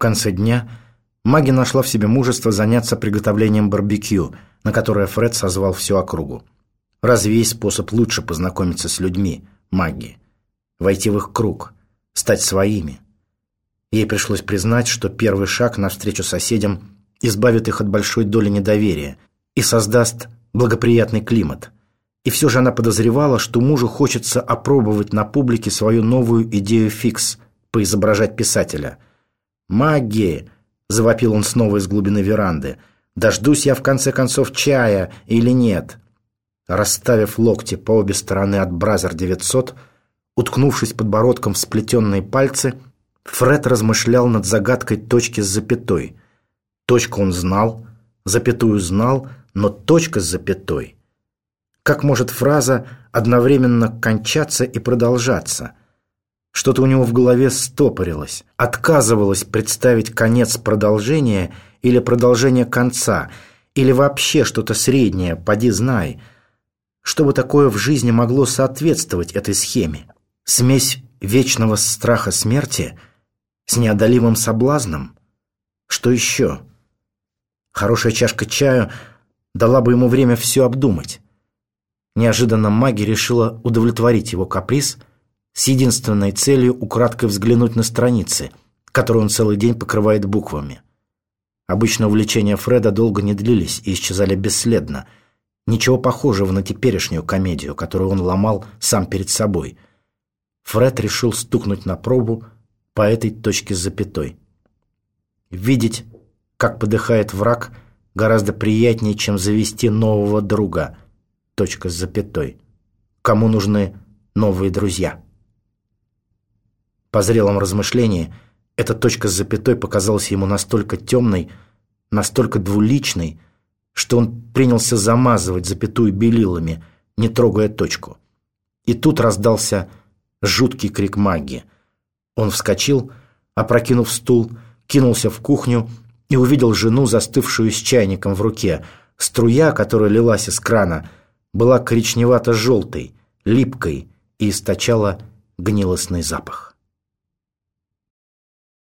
конце дня Маги нашла в себе мужество заняться приготовлением барбекю, на которое Фред созвал всю округу. Разве есть способ лучше познакомиться с людьми, Маги? Войти в их круг, стать своими. Ей пришлось признать, что первый шаг навстречу соседям избавит их от большой доли недоверия и создаст благоприятный климат. И все же она подозревала, что мужу хочется опробовать на публике свою новую идею фикс – поизображать писателя. «Маги!» завопил он снова из глубины веранды. «Дождусь я в конце концов чая или нет?» Расставив локти по обе стороны от Бразер 900, уткнувшись подбородком в сплетенные пальцы, Фред размышлял над загадкой точки с запятой. Точку он знал, запятую знал, но точка с запятой. Как может фраза одновременно кончаться и продолжаться – что-то у него в голове стопорилось, отказывалось представить конец продолжения или продолжение конца, или вообще что-то среднее, поди знай. Что бы такое в жизни могло соответствовать этой схеме? Смесь вечного страха смерти с неодолимым соблазном? Что еще? Хорошая чашка чаю дала бы ему время все обдумать. Неожиданно маги решила удовлетворить его каприз – с единственной целью украдкой взглянуть на страницы, которые он целый день покрывает буквами. Обычно увлечения Фреда долго не длились и исчезали бесследно. Ничего похожего на теперешнюю комедию, которую он ломал сам перед собой. Фред решил стукнуть на пробу по этой точке с запятой. Видеть, как подыхает враг, гораздо приятнее, чем завести нового друга. Точка с запятой. Кому нужны новые друзья? По зрелом размышлении, эта точка с запятой показалась ему настолько темной, настолько двуличной, что он принялся замазывать запятую белилами, не трогая точку. И тут раздался жуткий крик магии. Он вскочил, опрокинув стул, кинулся в кухню и увидел жену, застывшую с чайником в руке. Струя, которая лилась из крана, была коричневато-желтой, липкой и источала гнилостный запах.